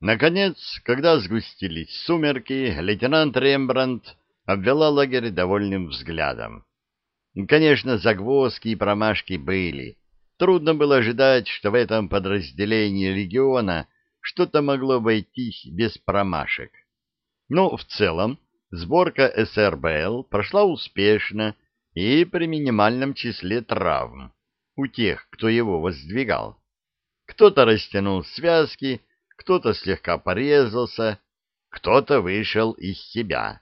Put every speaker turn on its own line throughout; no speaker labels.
Наконец, когда сгустились сумерки, лейтенант Рембрандт обвела лагерь довольным взглядом. Конечно, загвоздки и промашки были. Трудно было ожидать, что в этом подразделении легиона что-то могло обойтись без промашек. Но в целом сборка СРБЛ прошла успешно и при минимальном числе травм у тех, кто его воздвигал. Кто-то растянул связки, кто-то слегка порезался, кто-то вышел из себя.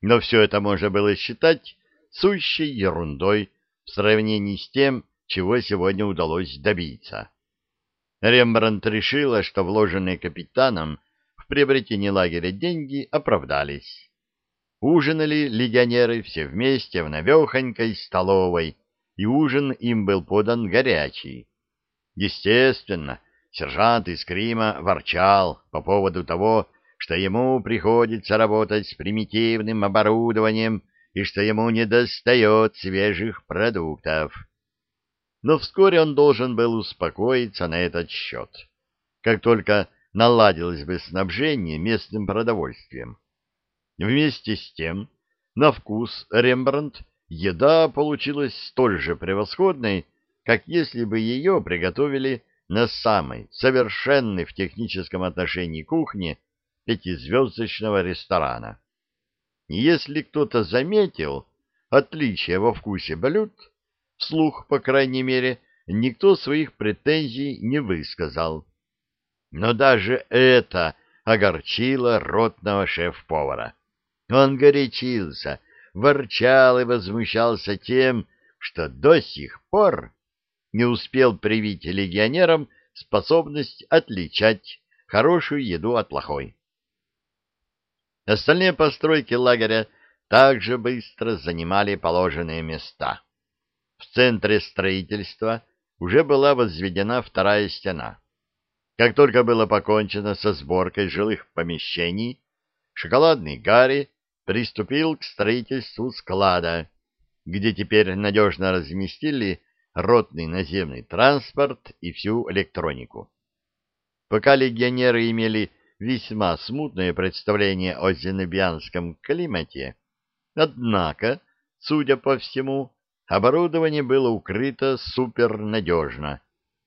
Но все это можно было считать сущей ерундой в сравнении с тем, чего сегодня удалось добиться. Рембрандт решила, что вложенные капитаном в приобретение лагеря деньги оправдались. Ужинали легионеры все вместе в навехонькой столовой, и ужин им был подан горячий. Естественно, сержант из Крима ворчал по поводу того, что ему приходится работать с примитивным оборудованием и что ему недостает свежих продуктов. Но вскоре он должен был успокоиться на этот счет, как только наладилось бы снабжение местным продовольствием. Вместе с тем, на вкус Рембрандт еда получилась столь же превосходной, как если бы ее приготовили на самой совершенной в техническом отношении кухне пятизвездочного ресторана. Если кто-то заметил отличие во вкусе блюд, вслух, по крайней мере, никто своих претензий не высказал. Но даже это огорчило ротного шеф-повара. Он горячился, ворчал и возмущался тем, что до сих пор не успел привить легионерам способность отличать хорошую еду от плохой. Остальные постройки лагеря также быстро занимали положенные места. В центре строительства уже была возведена вторая стена. Как только было покончено со сборкой жилых помещений, шоколадный Гарри приступил к строительству склада, где теперь надежно разместили ротный наземный транспорт и всю электронику. Пока легионеры имели весьма смутное представление о зенобианском климате, однако, судя по всему, оборудование было укрыто супернадежно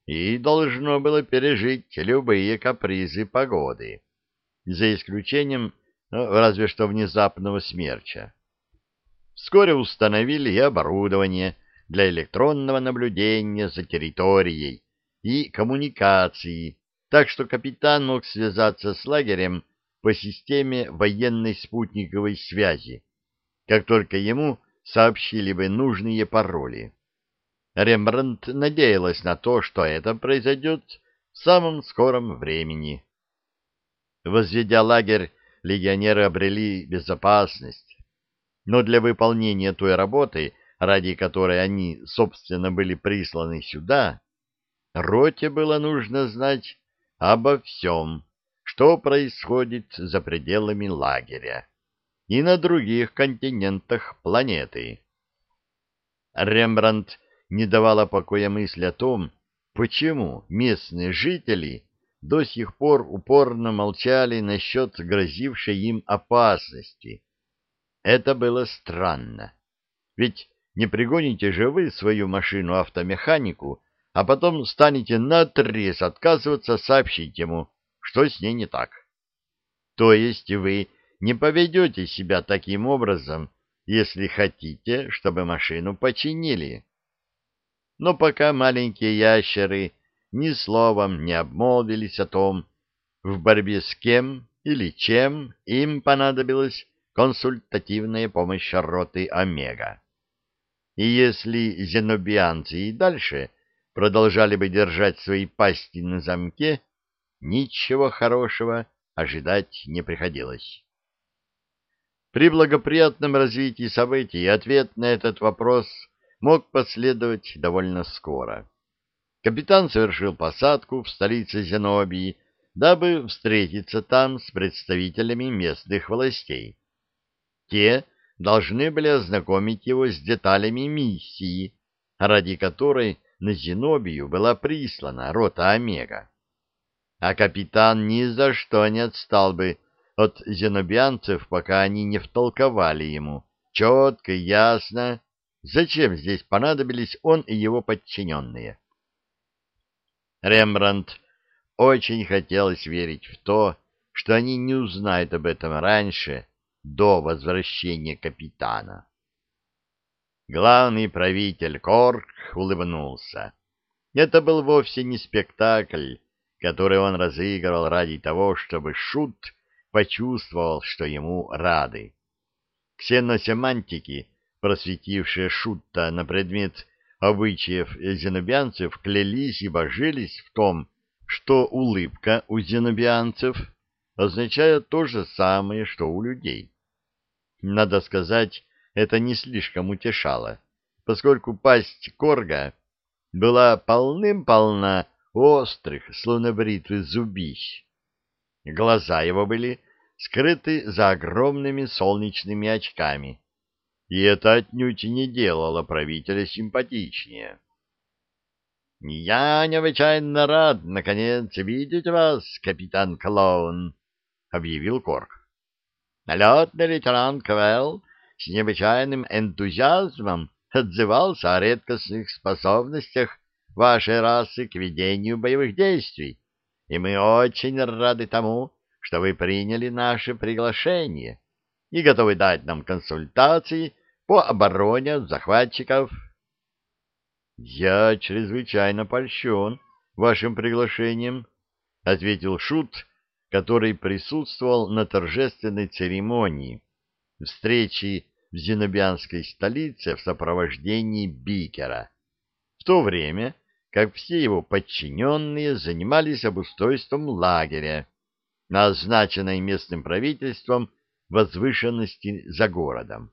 и должно было пережить любые капризы погоды, за исключением ну, разве что внезапного смерча. Вскоре установили и оборудование для электронного наблюдения за территорией и коммуникации, так что капитан мог связаться с лагерем по системе военной спутниковой связи, как только ему сообщили бы нужные пароли. Рембрандт надеялась на то, что это произойдет в самом скором времени. Возведя лагерь легионеры обрели безопасность. Но для выполнения той работы, ради которой они, собственно, были присланы сюда, роте было нужно знать обо всем, что происходит за пределами лагеря и на других континентах планеты. Рембрандт не давала покоя мысли о том, почему местные жители до сих пор упорно молчали насчет грозившей им опасности. Это было странно. Ведь не пригоните же вы свою машину-автомеханику, а потом станете наотрез отказываться сообщить ему, что с ней не так. То есть вы не поведете себя таким образом, если хотите, чтобы машину починили. Но пока маленькие ящеры ни словом не обмолвились о том, в борьбе с кем или чем им понадобилась консультативная помощь роты Омега. И если зенобианцы и дальше продолжали бы держать свои пасти на замке, ничего хорошего ожидать не приходилось. При благоприятном развитии событий ответ на этот вопрос мог последовать довольно скоро капитан совершил посадку в столице Зенобии, дабы встретиться там с представителями местных властей. Те должны были ознакомить его с деталями миссии, ради которой на Зенобию была прислана рота Омега. а капитан ни за что не отстал бы от зенобианцев, пока они не втолковали ему четко и ясно, зачем здесь понадобились он и его подчиненные. Рембрандт очень хотелось верить в то, что они не узнают об этом раньше, до возвращения капитана. Главный правитель Корк улыбнулся. Это был вовсе не спектакль, который он разыгрывал ради того, чтобы Шут почувствовал, что ему рады. Ксеносемантики, просветившие Шутта на предмет обычаев зенобианцев, клялись и божились в том, что улыбка у зенобианцев означает то же самое, что у людей. Надо сказать, это не слишком утешало, поскольку пасть Корга была полным-полна острых, словно бритвы зубищ. Глаза его были скрыты за огромными солнечными очками, и это отнюдь не делало правителя симпатичнее. — Я необычайно рад, наконец, видеть вас, капитан Клоун, — объявил Корк. Налетный лейтенант Квелл с необычайным энтузиазмом отзывался о редкостных способностях вашей расы к ведению боевых действий, и мы очень рады тому, что вы приняли наше приглашение и готовы дать нам консультации по обороне от захватчиков. — Я чрезвычайно польщен вашим приглашением, — ответил Шут, который присутствовал на торжественной церемонии встречи в зенобианской столице в сопровождении Бикера, в то время как все его подчиненные занимались обустройством лагеря, назначенной местным правительством возвышенности за городом.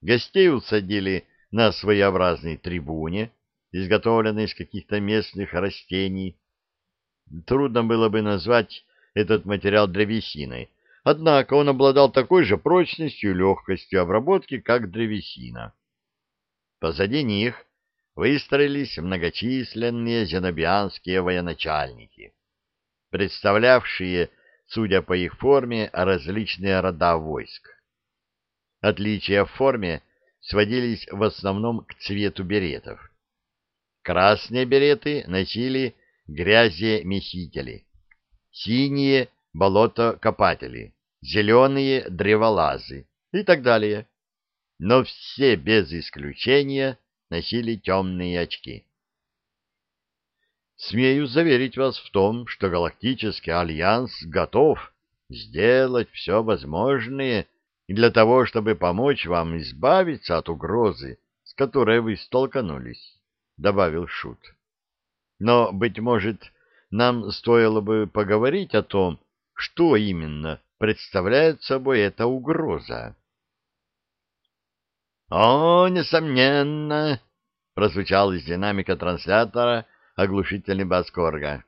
Гостей усадили на своеобразной трибуне, изготовленной из каких-то местных растений. Трудно было бы назвать этот материал древесиной, однако он обладал такой же прочностью и легкостью обработки, как древесина. Позади них выстроились многочисленные зенобианские военачальники, представлявшие, судя по их форме, различные рода войск. Отличия в форме сводились в основном к цвету беретов. Красные береты носили гряземесители, синие — болотокопатели, зеленые — древолазы и так далее. Но все без исключения носили темные очки. Смею заверить вас в том, что Галактический Альянс готов сделать все возможное для того, чтобы помочь вам избавиться от угрозы, с которой вы столкнулись, — добавил Шут. Но, быть может, нам стоило бы поговорить о том, что именно представляет собой эта угроза. «О, несомненно!» — прозвучал из динамика транслятора оглушительный бас Корга.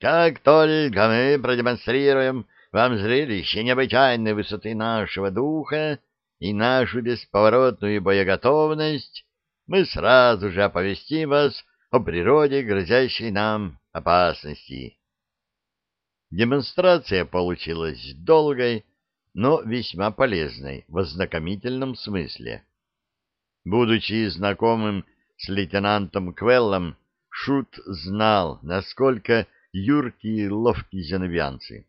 «Как только мы продемонстрируем вам зрелище необычайной высоты нашего духа и нашу бесповоротную боеготовность, мы сразу же оповестим вас о природе грозящей нам опасности». Демонстрация получилась долгой, но весьма полезной в ознакомительном смысле. Будучи знакомым с лейтенантом Квеллом, Шут знал, насколько юркие и ловкие зеновианцы.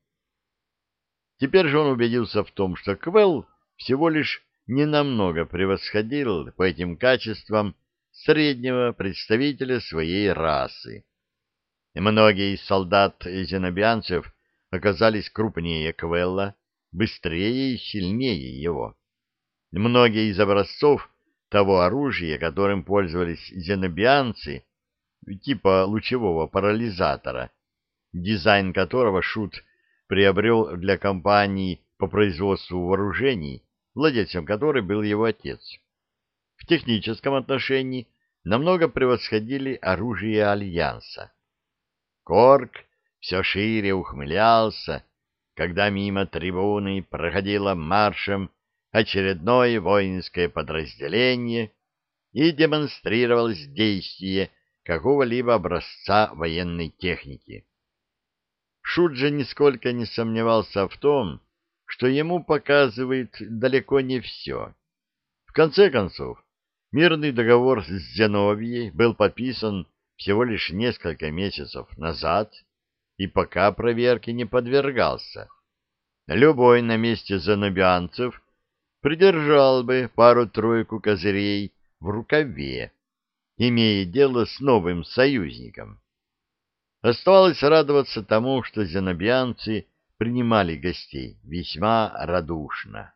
Теперь же он убедился в том, что Квелл всего лишь ненамного превосходил по этим качествам среднего представителя своей расы. Многие из солдат зенобианцев оказались крупнее Квелла, быстрее и сильнее его. Многие из образцов того оружия, которым пользовались зенобианцы, типа лучевого парализатора, дизайн которого Шут приобрел для компании по производству вооружений, владельцем которой был его отец. В техническом отношении намного превосходили оружие Альянса. Корк все шире ухмылялся, когда мимо трибуны проходило маршем очередное воинское подразделение и демонстрировалось действие какого-либо образца военной техники. Шуджи нисколько не сомневался в том, что ему показывает далеко не все. В конце концов, мирный договор с Зеновьей был подписан всего лишь несколько месяцев назад и пока проверке не подвергался. Любой на месте занобианцев придержал бы пару-тройку козырей в рукаве, имея дело с новым союзником. Оставалось радоваться тому, что зенобианцы принимали гостей весьма радушно.